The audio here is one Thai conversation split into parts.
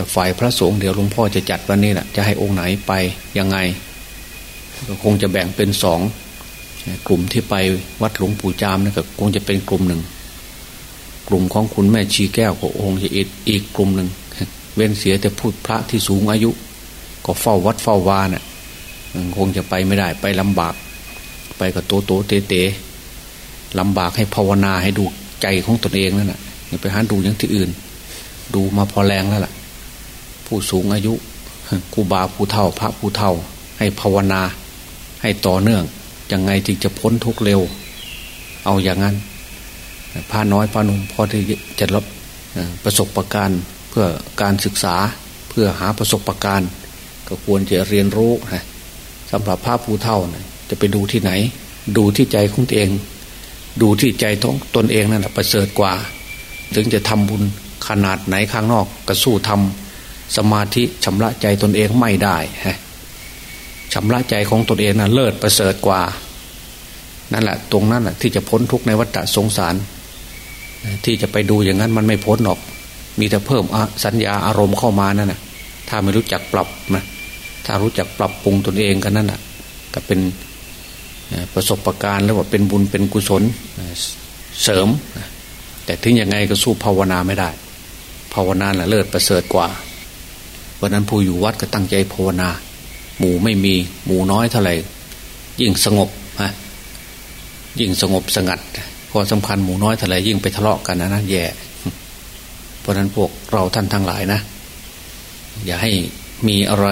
แต่ฝ่ายพระสงฆ์เดี๋ยวหลวงพ่อจะจัดวันนี้แหละจะให้องค์ไหนไปยังไง ก็คงจะแบ่งเป็นสองกลุ่มที่ไปวัดหลวงปู่จามนี่ก็คงจะเป็นกลุ่มหนึ่ง กลุ่มของคุณแม่ชีแก้วก็องค์จะอีกอีกกลุ่มหนึ่งเว้นเสียแต่พูดพระที่สูงอายุ ก็เฝ้าวัดเฝ้าวานะ่ะคงจะไปไม่ได้ไปลำบาก ไปกับโตโตเตเตลำบากให้ภาวนาให้ดูใจของตนเองนั่นแหละอย่าไปหาดูอย่างที่อื่น ดูมาพอแรงแล้วล่ะ ผู้สูงอายุครูบาผู้เฒ่า พระผู้เฒ่า ให้ภาวนา ให้ต่อเนื่องยังไงจึงจะพ้นทุกเร็ว เอาอย่างนั้นพาน้อยพานุ่มพอที่จะรับประสบประการเพื่อการศึกษาเพื่อหาประสบประการก็ควรจะเรียนรู้นะสำหรับพระผู้เฒ่านะจะไปดูที่ไหน ดูที่ใจของตัวเอง ดูที่ใจของตนเองนั่นแหละประเสริฐกว่า ถึงจะทำบุญขนาดไหนข้างนอกก็สู้ทำ สมาธิชำระใจตนเองไม่ได้ฮะชำระใจของตนเองนะ่ะเลิศประเสริฐกว่า นั่นแหละตรงนั้นแหละที่จะพ้นทุกในวัฏสงสาร ที่จะไปดูอย่างนั้นมันไม่พ้นหรอก มีแต่เพิ่มสัญญาอารมณ์เข้ามานั่นแหะถ้าไม่รู้จักปรับนะถ้ารู้จักปรับปรุงตนเองกันนั่นแหะก็เป็นประสบะการณ์แล้วว่าเป็นบุญเป็นกุศลเสริม แต่ถึงยังไงก็สู้ภาวนาไม่ได้ ภาวนาแหละเลิศประเสริฐกว่า เพราะนั้นผู้อยู่วัดก็ตั้งใจภาวนา หมู่ไม่มีหมู่น้อยเท่าไหร่ ยิ่งสงบฮะยิ่งสงบสงัดพอสำคัญหมู่น้อยเท่าไหร่ยิ่งไปทะเลาะกันนะนะแย่เพราะนั้นพวกเราท่านทั้งหลายนะ อย่าให้มีอะไร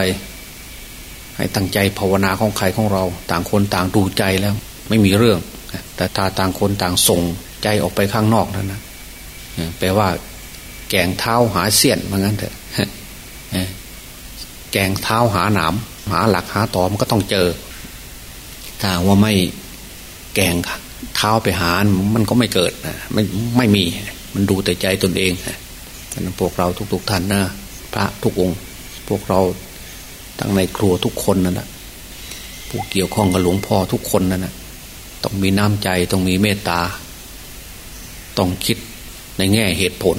ให้ตั้งใจภาวนาของใครของเรา ต่างคนต่างดูใจแล้ว ไม่มีเรื่อง แต่ถ้าต่างคนต่างส่งใจออกไปข้างนอกนั่นนะแปลว่า แกงเท้าหาเสี้ยนเหมือนกันเถอะ แกงเท้าหาหนามหาหลักหาตอมันก็ต้องเจอ ถ้าว่าไม่แกงเท้าไปหา มันก็ไม่เกิดนะไม่ไม่มี มันดูแต่ใจตนเองนะพวกเราทุก ๆท่านนะพระทุกองค์ พวกเราทั้งในครัวทุกคนนั่นแหละผู้เกี่ยวข้องกับหลวงพ่อทุกคนนั่นแหะต้องมีน้ำใจต้องมีเมตตา ต้องคิดในแง่เหตุผล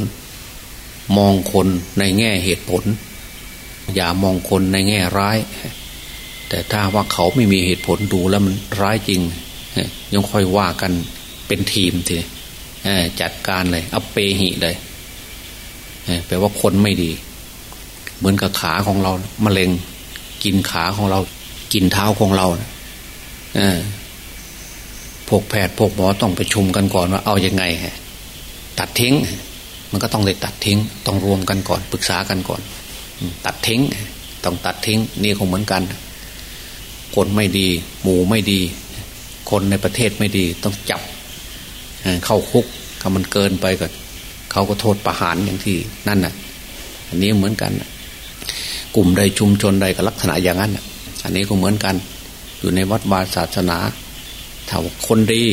มองคนในแง่เหตุผล อย่ามองคนในแง่ร้าย แต่ถ้าว่าเขาไม่มีเหตุผลดูแล้วมันร้ายจริง ยังค่อยว่ากันเป็นทีมทีจัดการเลยอัปเปหิเลยแปลว่าคนไม่ดี เหมือนกับขาของเรามะเร็งกินขาของเรา กินเท้าของเราพวกแพทย์พวกหมอต้องไปชุมกันก่อนว่าเอาอยัางไงตัดทิ้ง มันก็ต้องเลยตัดทิ้ง ต้องรวมกันก่อนปรึกษากันก่อน ตัดทิ้ง ต้องตัดทิ้ง นี่คงเหมือนกัน คนไม่ดี หมู่ไม่ดี คนในประเทศไม่ดี ต้องจับเข้าคุกถ้ามันเกินไปก็เขาก็โทษประหารอย่างที่นั่นน่ะ อันนี้เหมือนกัน กลุ่มใดชุมชนใดก็ลักษณะอย่างนั้นอันนี้ก็เหมือนกัน อยู่ในวัดวาศาสนาถ้าคนดี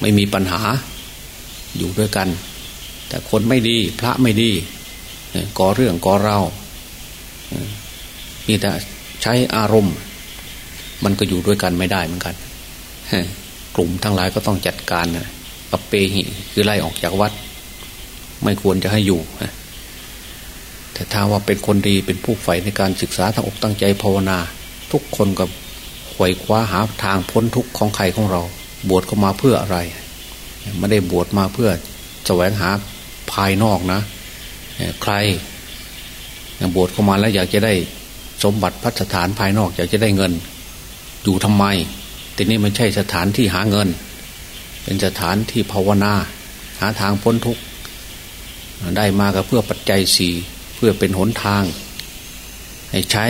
ไม่มีปัญหาอยู่ด้วยกัน แต่คนไม่ดี พระไม่ดี ก่อเรื่องก่อเรามีแต่ใช้อารมณ์ มันก็อยู่ด้วยกันไม่ได้เหมือนกันกลุ่มทั้งหลายก็ต้องจัดการนะกับเปหิคือไล่ออกจากวัด ไม่ควรจะให้อยู่แต่ถ้าว่าเป็นคนดีเป็นผู้ใฝ่ในการศึกษาทั้งอกตั้งใจภาวนา ทุกคนก็ไขว่คว้าหาทางพ้นทุกข์ของใครของเรา บวชเข้ามาเพื่ออะไร ไม่ได้บวชมาเพื่อแสวงหาภายนอกนะ ใครบวชเข้ามาแล้วอยากจะได้สมบัติพัฒฐานภายนอกอยากจะได้เงิน อยู่ทำไมแต่นี่มันใช่สถานที่หาเงิน เป็นสถานที่ภาวนา หาทางพ้นทุกข์ได้มาก็เพื่อปัจจัยสี่เพื่อเป็นหนทาง ให้ใช้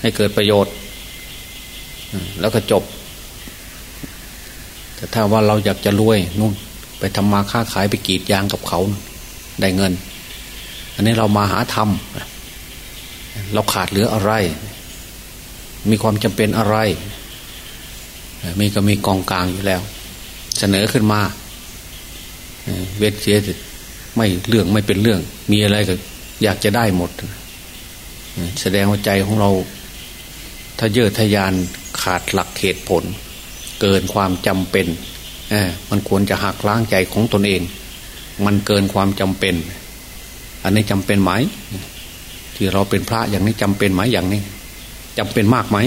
ให้เกิดประโยชน์ แล้วก็จบ แต่ถ้าว่าเราอยากจะรวยนู่นไปทำมาค้าขายไปกีดยางกับเขาได้เงิน อันนี้เรามาหาธรรม เราขาดเหลืออะไร มีความจำเป็นอะไร มีก็มีกองกลางอยู่แล้ว เสนอขึ้นมา เวทเสียไม่เรื่องไม่เป็นเรื่อง มีอะไรก็อยากจะได้หมด แสดงว่าใจของเราถ้าเยอะทยานขาดหลักเหตุผล เกินความจำเป็นมันควรจะหักล้างใจของตนเอง มันเกินความจำเป็น อันนี้จำเป็นไหม ที่เราเป็นพระอย่างนี้จำเป็นไหมอย่างนี้จำเป็นมากไหม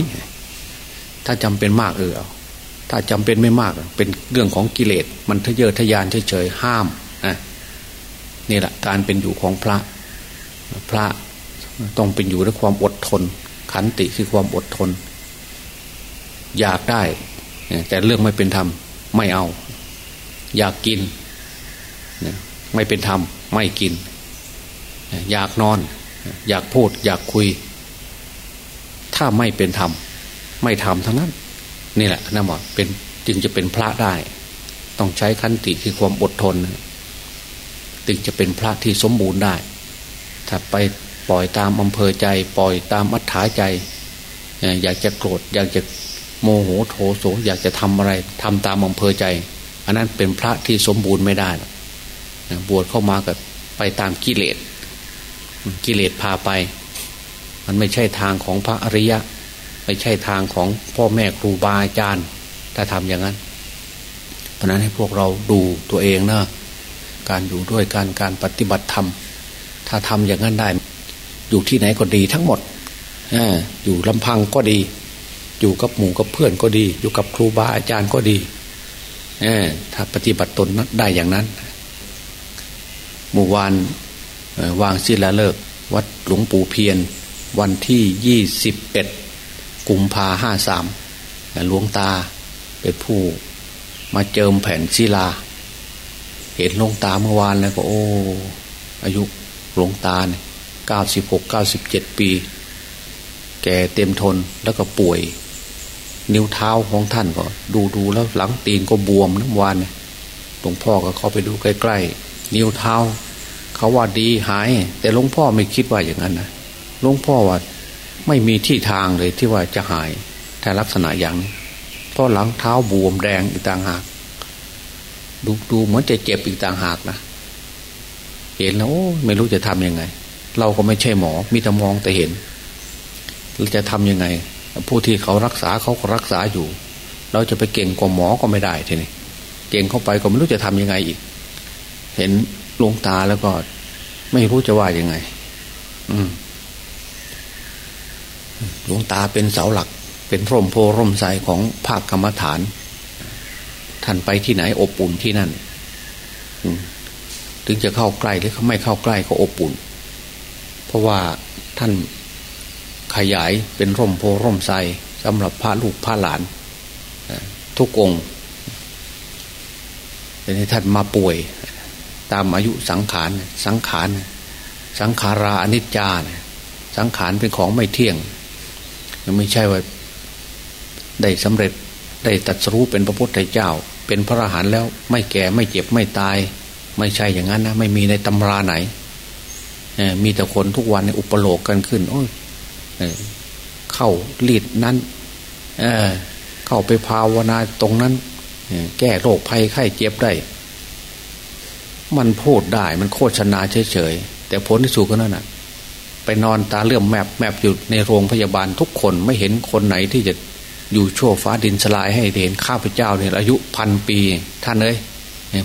ถ้าจำเป็นมากเออถ้าจำเป็นไม่มาก เป็นเรื่องของกิเลส มันทะเยอทะยานเฉยๆห้ามอะนี่แหละการเป็นอยู่ของพระ พระต้องเป็นอยู่ด้วยความอดทน ขันติคือความอดทน อยากได้ แต่เรื่องไม่เป็นธรรมไม่เอา อยากกิน ไม่เป็นธรรมไม่กิน อยากนอน อยากพูด อยากคุย ถ้าไม่เป็นธรรม ไม่ทำทั้งนั้น นี่แหละนะหมอเป็นจึงจะเป็นพระได้ ต้องใช้ขันติคือความอดทนจึงจะเป็นพระที่สมบูรณ์ได้ ถ้าไปปล่อยตามอำเภอใจ ปล่อยตามอัธยาใจ อยากจะโกรธอยากจะโมโหโทโสอยากจะทำอะไรทำตามอำเภอใจ อันนั้นเป็นพระที่สมบูรณ์ไม่ได้บวชเข้ามากับไปตามกิเลส กิเลสพาไป มันไม่ใช่ทางของพระอริยะ ไม่ใช่ทางของพ่อแม่ครูบาอาจารย์ ถ้าทำอย่างนั้น เพราะนั้นให้พวกเราดูตัวเองนะการอยู่ด้วยการการปฏิบัติธรรม ถ้าทำอย่างนั้นได้ อยู่ที่ไหนก็ดีทั้งหมดออยู่ลำพังก็ดี อยู่กับหมู่กับเพื่อนก็ดี อยู่กับครูบาอาจารย์ก็ดีถ้าปฏิบัติตนได้อย่างนั้นเมื่อวาน วางศิลาฤกษ์วัดหลวงปู่เพียนวันที่ยี่สิบเอ็ดกุมภาห้าสามหลวงตาเป็นผู้มาเจิมแผ่นศิลา เห็นหลวงตาเมื่อวานแล้วก็โอ้อายุหลวงตาเนี่ยเก้าสิบหกเก้าสิบเจ็ดปี แก่เต็มทนแล้วก็ป่วย นิ้วเท้าของท่านก็ ดูดูแล้วหลังตีนก็บวมน้ำวานหลวงพ่อก็เข้าไปดูใกล้ๆ นิ้วเท้า เขาว่าดีหาย แต่หลวงพ่อไม่คิดว่าอย่างนั้นนะหลวงพ่อว่าไม่มีที่ทางเลยที่ว่าจะหายถ้าลักษณะอย่างนี้เพราะหลังเท้าบวมแดงอีกต่างหาก ดูดูเหมือนจะเจ็บอีกต่างหากนะเห็นแล้วไม่รู้จะทํำยังไง เราก็ไม่ใช่หมอ มีแต่มองแต่เห็นเราจะทํำยังไง ผู้ที่เขารักษาเขาก็รักษาอยู่ เราจะไปเก่งกว่าหมอก็ไม่ได้ทีนี้เก่งเข้าไปก็ไม่รู้จะทํำยังไงอีก เห็น ลวงตาแล้วก็ ไม่รู้จะว่ายังไง อืมหลวงตาเป็นเสาหลัก เป็นร่มโพร่มใสของภาคกรรมฐาน ท่านไปที่ไหนอบอุ่นที่นั่นถึงจะเข้าใกล้หรือเขาไม่เข้าใกล้ก็อบอุ่น เพราะว่าท่านขยายเป็นร่มโพร่มใสสำหรับพระลูกพระหลานทุกองค์แต่นี้ท่านมาป่วย ตามอายุสังขารสังขารสังขาราอนิจจาสังขารเป็นของไม่เที่ยงไม่ใช่ว่าได้สำเร็จได้ตัดสู้เป็นพระพุทธเจ้า เป็นพระอรหันต์แล้วไม่แก่ไม่เจ็บไม่ตาย ไม่ใช่อย่างนั้นนะไม่มีในตำราไหนมีแต่คนทุกวันอุปโลกกันขึ้น โอ้ยเข้าลีดนั้นเข้าไปภาวนาตรงนั้นแก้โรคภัยไข้เจ็บได้ มันพูดได้มันโฆษณาเฉยๆ แต่ผลที่สุดก็นั่นน่ะ ไปนอนตาเลื่อมแมบแมบอยู่ในโรงพยาบาลทุกคนไม่เห็นคนไหนที่จะอยู่ชั่วฟ้าดินสลายให้เห็นข้าพเจ้าเนี่ยอายุพันปีท่านเอ้ย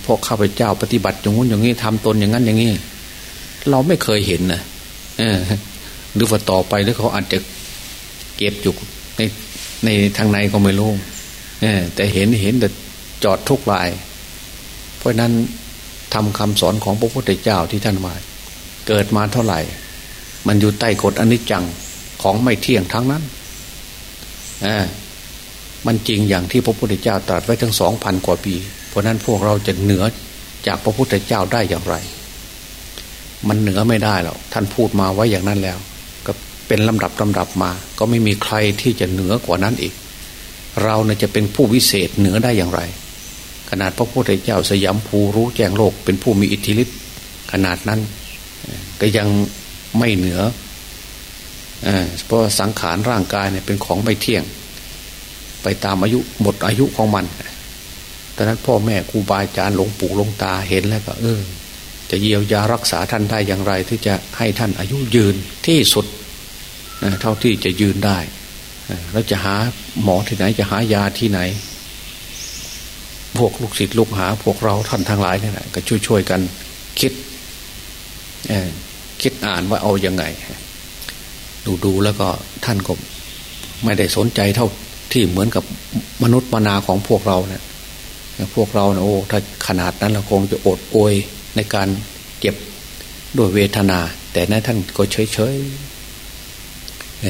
พวกข้าพเจ้าปฏิบัติอย่างงู้นอย่างนี้ทำตนอย่างนั้นอย่างนี้ เราไม่เคยเห็นนะเออหรือว่าต่อไปหรือเขาอาจจะเก็บอยู่ในในทางในก็ไม่รู้เออแต่เห็นเห็นแต่จอดทุกลาย เพราะนั้น ทำคำสอนของพระพุทธเจ้าที่ท่านมา เกิดมาเท่าไหร่ มันอยู่ใต้กฎอนิจจังของไม่เที่ยงทั้งนั้นอมันจริงอย่างที่พระพุทธเจ้าตรัสไว้ทั้งสองพันกว่าปี เพราะนั้นพวกเราจะเหนือจากพระพุทธเจ้าได้อย่างไร มันเหนือไม่ได้หรอกท่านพูดมาไว้อย่างนั้นแล้ว ก็เป็นลำดับลำดับมา ก็ไม่มีใครที่จะเหนือกว่านั้นอีก เราเนี่ยจะเป็นผู้วิเศษเหนือได้อย่างไร ขนาดพระพุทธเจ้าสยามภูรู้แจ้งโลกเป็นผู้มีอิทธิฤทธิ์ขนาดนั้น ก็ยังไม่เหนือเพราะสังขารร่างกายเนี่ยเป็นของไม่เที่ยง ไปตามอายุหมดอายุของมันตอนนั้นพ่อแม่ครูบาอาจารย์หลวงปู่หลวงตาเห็นแล้วก็ เออ จะเยียวยารักษาท่านได้อย่างไร ที่จะให้ท่านอายุยืนที่สุดเท่าที่จะยืนได้แล้วจะหาหมอที่ไหนจะหายาที่ไหน พวกลูกศิษย์ลูกหา พวกเราท่านทั้งหลายนี่แหละก็ช่วยๆกันคิดคิดอ่านว่าเอาอยัางไง ดูดูแล้วก็ท่านก็ไม่ได้สนใจเท่าที่เหมือนกับมนุษย์มนาของพวกเราเนะี่ยพวกเราเนะโอ้ถ้าขนาดนั้นเราคงจะอดโอยในการเจ็บด้วยเวทนา แต่นั้นท่านก็เฉยเฉย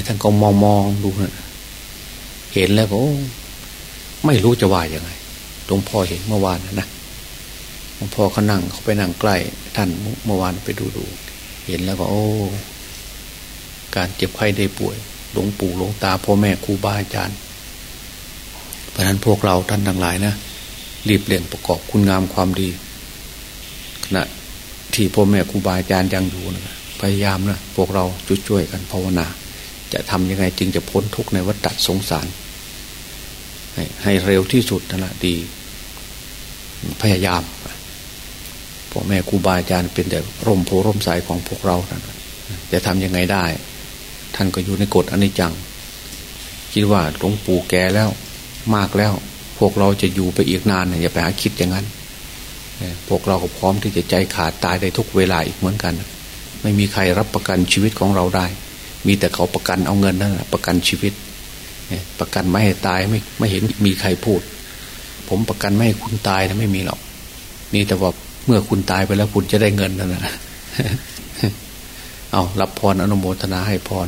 ท่านก็มองมองดูนะเห็นแล้วก็ไม่รู้จะว่าอย่างไง หลวงพ่อเห็นเมื่อวานนะหลวงพ่อเขานั่งเขาไปนั่งใกล้ ท่านเมื่อวานไปดูดูเห็นแล้วก็ โอ้ การเจ็บไข้ได้ป่วย หลวงปู่หลวงตาพ่อแม่ครูบาอาจารย์เพราะนั้นพวกเราท่านทั้งหลายนะรีบเรียนประกอบคุณงามความดีขณะที่พ่อแม่ครูบาอาจารย์ยังอยู่นะพยายามนะพวกเราช่วยๆกันภาวนา จะทำยังไงจึงจะพ้นทุกข์ในวัฏสงสาร ให้เร็วที่สุดนั่นแหละดี พยายามพ่อแม่ครูบาอาจารย์เป็นแต่ร่มโพร่มสายของพวกเราจะทำยังไงได้ ท่านก็อยู่ในกฎอนิจจัง คิดว่าหลวงปู่แก่แล้ว มากแล้ว พวกเราจะอยู่ไปอีกนานอย่าไปหาคิดอย่างนั้นพวกเราก็พร้อมที่จะใจขาดตายได้ทุกเวลาอีกเหมือนกัน ไม่มีใครรับประกันชีวิตของเราได้ มีแต่เขาประกันเอาเงินนั่นแหละประกันชีวิต ประกันไม่ให้ตายไม่ไม่เห็นมีใครพูด ผมประกันไม่ให้คุณตายนะไม่มีหรอก นี่แต่ว่าเมื่อคุณตายไปแล้วคุณจะได้เงินนั่นนะเอารับพรอนุโมทนาให้พร